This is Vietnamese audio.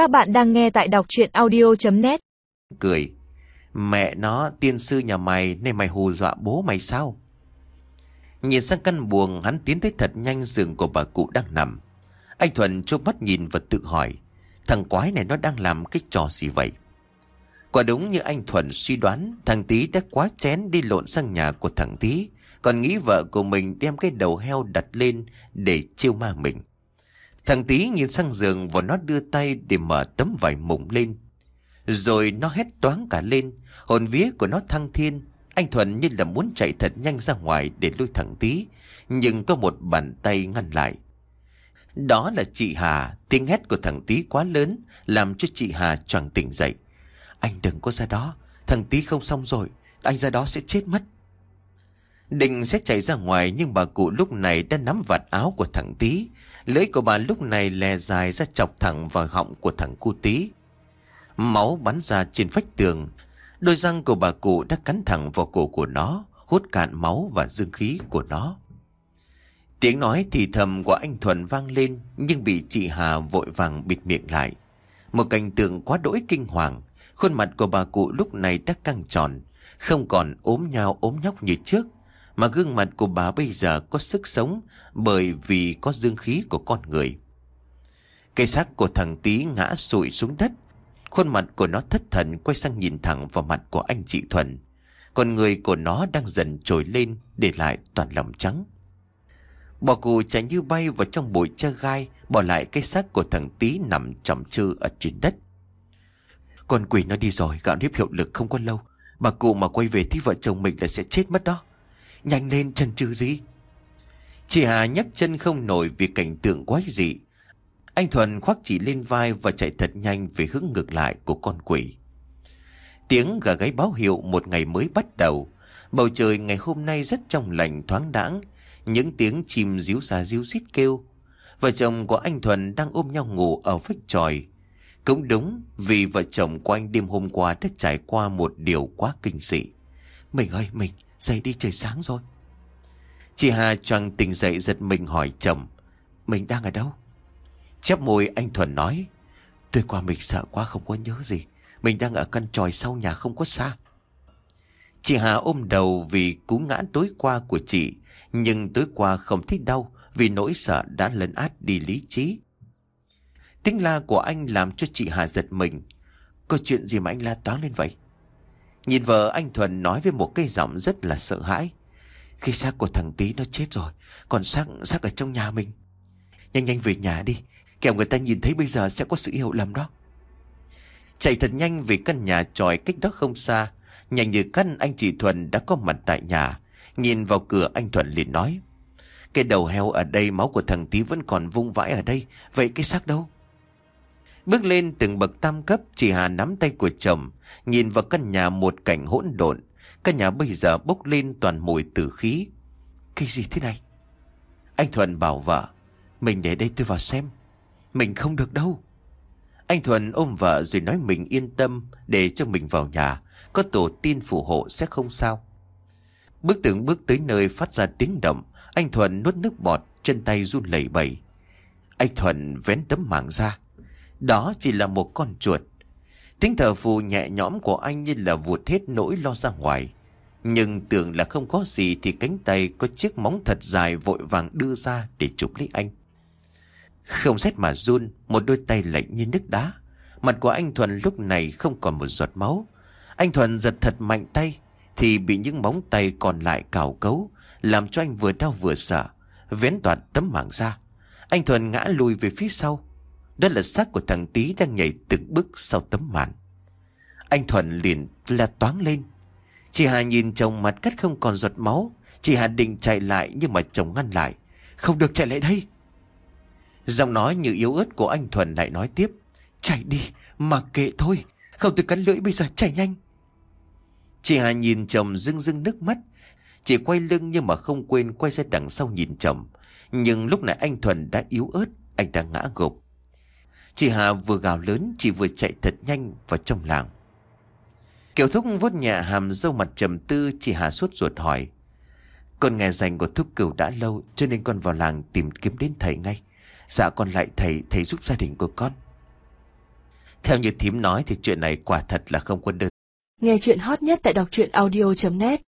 Các bạn đang nghe tại đọc chuyện audio.net Cười. Mẹ nó, tiên sư nhà mày Nên mày hù dọa bố mày sao? Nhìn sang căn buồng, Hắn tiến tới thật nhanh giường của bà cụ đang nằm. Anh Thuần chốt mắt nhìn và tự hỏi, Thằng quái này nó đang làm cái trò gì vậy? Quả đúng như anh Thuần suy đoán, Thằng Tý đã quá chén đi lộn sang nhà của thằng Tý, Còn nghĩ vợ của mình đem cái đầu heo đặt lên Để chiêu ma mình. Thằng tí nhìn sang giường và nó đưa tay để mở tấm vải mùng lên. Rồi nó hét toáng cả lên. Hồn vía của nó thăng thiên. Anh Thuần như là muốn chạy thật nhanh ra ngoài để lôi thằng tí Nhưng có một bàn tay ngăn lại. Đó là chị Hà. Tiếng hét của thằng tí quá lớn, Làm cho chị Hà choàng tỉnh dậy. Anh đừng có ra đó. Thằng tí không xong rồi. Anh ra đó sẽ chết mất. Định sẽ chạy ra ngoài Nhưng bà cụ lúc này đã nắm vạt áo của thằng tí Lưỡi của bà lúc này lè dài ra chọc thẳng vào họng của thằng cu tí. Máu bắn ra trên vách tường. Đôi răng của bà cụ đã cắn thẳng vào cổ của nó, Hút cạn máu và dương khí của nó. Tiếng nói thì thầm của anh Thuần vang lên, Nhưng bị chị Hà vội vàng bịt miệng lại. Một cảnh tượng quá đỗi kinh hoàng. Khuôn mặt của bà cụ lúc này đã căng tròn, Không còn ốm nhau ốm nhóc như trước. Mà gương mặt của bà bây giờ có sức sống Bởi vì có dương khí của con người. Cây xác của thằng tí ngã sụi xuống đất. Khuôn mặt của nó thất thần quay sang nhìn thẳng vào mặt của anh chị Thuần. Còn người của nó đang dần trồi lên để lại toàn lòng trắng. Bà cụ chạy như bay vào trong bụi chơ gai, Bỏ lại cái xác của thằng tí nằm chầm chư ở trên đất. Con quỷ nó đi rồi, Gạo nếp hiệu lực không có lâu. Bà cụ mà quay về thì vợ chồng mình là sẽ chết mất đó. Nhanh lên chân chừ gì Chị Hà nhấc chân không nổi Vì cảnh tượng quái dị. Anh Thuần khoác chị lên vai Và chạy thật nhanh về hướng ngược lại của con quỷ. Tiếng gà gáy báo hiệu Một ngày mới bắt đầu. Bầu trời ngày hôm nay rất trong lành thoáng đãng. Những tiếng chim díu ra díu xít kêu. Vợ chồng của anh Thuần đang ôm nhau ngủ ở vách tròi. Cũng đúng vì vợ chồng của anh đêm hôm qua đã trải qua một điều quá kinh dị. Mình ơi mình, dậy đi trời sáng rồi. Chị Hà choàng tỉnh dậy giật mình hỏi chồng. Mình đang ở đâu? Chép môi anh Thuần nói. Tôi qua mình sợ quá không có nhớ gì. Mình đang ở căn tròi sau nhà không có xa. Chị Hà ôm đầu vì cú ngã tối qua của chị. Nhưng tối qua không thích đau vì nỗi sợ đã lấn át đi lý trí. Tiếng la của anh làm cho chị Hà giật mình. Có chuyện gì mà anh la toán lên vậy? Nhìn vợ anh Thuần nói với một cây giọng rất là sợ hãi. Khi xác của thằng Tý nó chết rồi, còn xác xác ở trong nhà mình. Nhanh nhanh về nhà đi, kẻo người ta nhìn thấy bây giờ sẽ có sự hiểu lầm đó. Chạy thật nhanh về căn nhà tròi cách đó không xa. Nhanh như căn anh chị Thuần đã có mặt tại nhà. Nhìn vào cửa anh Thuần liền nói. Cái đầu heo ở đây máu của thằng Tý vẫn còn vung vãi ở đây. Vậy cái xác đâu? Bước lên từng bậc tam cấp, chị Hà nắm tay của chồng, nhìn vào căn nhà một cảnh hỗn độn. Căn nhà bây giờ bốc lên toàn mùi tử khí. Cái gì thế này? Anh Thuần bảo vợ, mình để đây tôi vào xem. Mình không được đâu. Anh Thuần ôm vợ rồi nói mình yên tâm để cho mình vào nhà. Có tổ tiên phù hộ sẽ không sao. Bước từng bước tới nơi phát ra tiếng động. Anh Thuần nuốt nước bọt, chân tay run lẩy bẩy. Anh Thuần vén tấm mảng ra. Đó chỉ là một con chuột. Tiếng thở phù nhẹ nhõm của anh như là vụt hết nỗi lo ra ngoài. Nhưng tưởng là không có gì thì cánh tay có chiếc móng thật dài vội vàng đưa ra để chụp lấy anh. Không rét mà run, một đôi tay lạnh như nước đá. Mặt của anh Thuần lúc này không còn một giọt máu. Anh Thuần giật thật mạnh tay thì bị những móng tay còn lại cào cấu, làm cho anh vừa đau vừa sợ, vén toàn tấm mảng ra. Anh Thuần ngã lùi về phía sau. Đó là xác của thằng Tý đang nhảy từng bước sau tấm màn. Anh Thuận liền la toáng lên. Chị Hà nhìn chồng mặt cắt không còn giọt máu. Chị Hà định chạy lại nhưng mà chồng ngăn lại. Không được chạy lại đây. Giọng nói như yếu ớt của anh Thuần lại nói tiếp. Chạy đi, mặc kệ thôi. Không tôi cắn lưỡi bây giờ chạy nhanh. Chị Hà nhìn chồng rưng rưng nước mắt. Chị quay lưng nhưng mà không quên quay ra đằng sau nhìn chồng. Nhưng lúc này anh Thuần đã yếu ớt, anh đã ngã gục. Chị Hà vừa gào lớn, Chị vừa chạy thật nhanh vào trong làng. Kiều Thúc vuốt nhẹ hàm dâu mặt trầm tư, Chị Hà suốt ruột hỏi, Con nghe dành của Thúc Cửu đã lâu, Cho nên con vào làng tìm kiếm đến thầy ngay. Dạ con lại thầy Thầy giúp gia đình của con. Theo như thím nói thì chuyện này quả thật là không có đơn. Nghe chuyện hot nhất tại đọc truyện audio.net